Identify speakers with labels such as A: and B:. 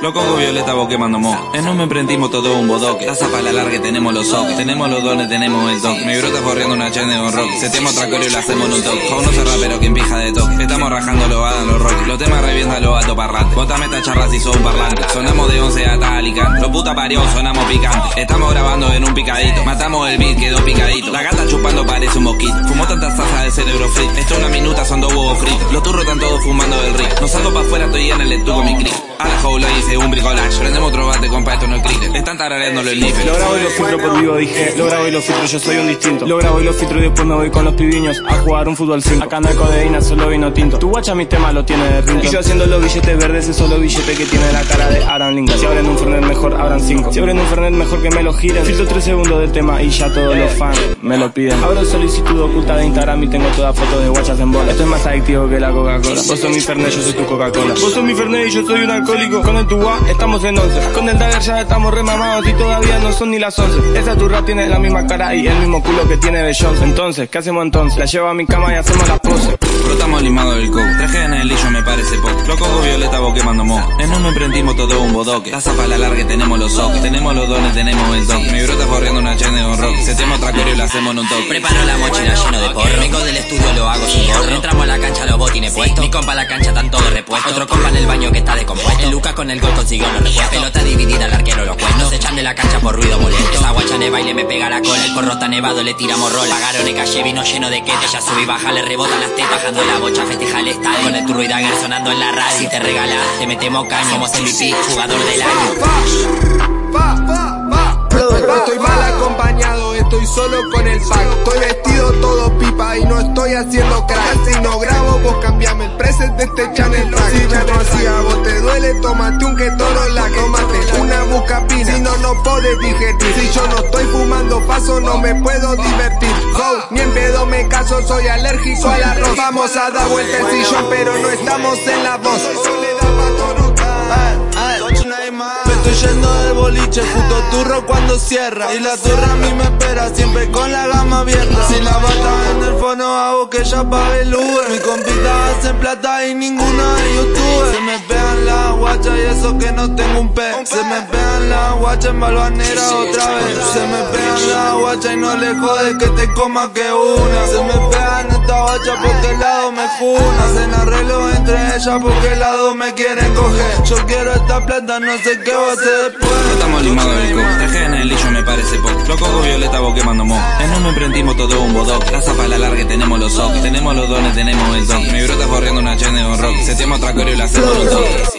A: Los cocos violeta vos quemando mo. En un me emprendimos todo un bodoque. Taza para la larga tenemos los soques. Tenemos los dones, tenemos el toque. Mi brota corriendo una chende con rock. Setemos otra y lo hacemos en un toque. No se rapero quien pija de toque. Estamos rajando los hadan los rock. Los temas revientan los gatos parlantes. Botame esta charla si sos un parlante. Sonamos de 11 a tálica. Los puta parió, sonamos picante. Estamos grabando en un picadito. Matamos el beat, quedó picadito. La gata chupando parece un mosquito. De cerebro frito. Esto una minuta son dos huevos fritos. Los turros están todos fumando del rico. No salgo pa' afuera, estoy en el estuco mi cric. A la joula hice un bricolage. Prendemos otro bate, compa, esto no es cricket. Están tarareándolo el nife.
B: Lo grabo y lo filtro por vivo, dije. Lo grabo y lo filtro, yo soy un distinto. Lo grabo y lo filtro y después me voy con los pibiños a jugar un fútbol 5. Acá no hay codeína, solo vino tinto. Tu guacha mi tema lo tiene de rinto. Y yo haciendo los billetes verdes, ese solo billete que tiene la cara de Aaron Lincoln. Si abren un Fernet mejor, abran 5. Si abren un Fernet mejor que me lo giren. Filtro 3 segundos del tema y ya todos los fans me lo piden. Abro solicitud oculta de Instagram y tengo todas fotos de guachas en bola. Esto es más adictivo que la Coca-Cola. Vos sos mi Fernet, yo soy tu Coca-Cola. Vos sos mi Fernet y yo soy un alcohólico. Con el tuba estamos en 11. Con el Dagger ya estamos remamados y todavía no son ni las 11. Esa turra tiene la misma cara y el mismo culo que tiene de Jones. Entonces, ¿qué hacemos entonces? La llevo a mi cama y hacemos la pose.
A: Frotamos limado del coco. Traje en el lillo me parece poco. Los cocos violeta vos quemando mo. En un me emprendimos todo un bodoque. Taza para la larga tenemos los soques. Tenemos los dones, tenemos el toque. Mi brota corriendo una chende con rock. Setemos otra coreo y la hacemos en un toque.
C: Preparo la mochila lleno de porro. Vengo del estudio, lo hago sin gorro. Entramos a la Mi compa a la cancha están todos repuestos. Otro compa en el baño que está descompuesto. El Lucas con el gol consiguió los repuestos. Pelota dividida al arquero los cuernos. Se echan de la cancha por ruido molesto. Esa guacha neva y le me pega la cola. El porro está nevado, le tiramos rola. Pagaron el calle, vino lleno de quete. Ya subí, baja, le rebota las tetas. Bajando la bocha, festeja el estadio. Con el turro y dagger sonando en la radio. Si te regalas, te metemos caño. Somos MVP, jugador del año.
D: Estoy mal acompañado, estoy solo con el pack. Estoy vestido todo pipa y no estoy haciendo crack. Si no vos cambiame el preset de este channel track. Si me rocía, vos te duele, tómate un que toro la tómate una buscapina. Si no, no podés digerir. Si yo no estoy fumando paso, no me puedo divertir. Go, ni en pedo me caso, soy alérgico al arroz. Vamos a dar vuelta el sillón, pero no estamos en la voz.
E: Me estoy yendo del boliche, puto turro cuando cierra Y la turra a mí me espera, siempre con la gama abierta Si la bata fono hago que ya pague el Uber. Mi compita hace plata y ninguna de youtuber Se me pegan las guachas y eso que no tengo un pe. Se me pegan las guachas en balvanera otra vez. Se me pegan las guachas y no le jode que te coma que una. Se me pegan guacha porque el lado me funa Hacen arreglo entre ellas porque el lado me quieren coger Yo quiero esta plata, no sé qué va a hacer después
A: Estamos limados del coco. Traje en el lillo me parece poco. Los cocos violeta vos quemando mo. En un me emprendimos todo un bodoque. Taza para la larga tenemos los soques. Tenemos los dones, tenemos el toque. Mi brota corriendo una chende con rock. Setemos otra coreo y la hacemos un toque.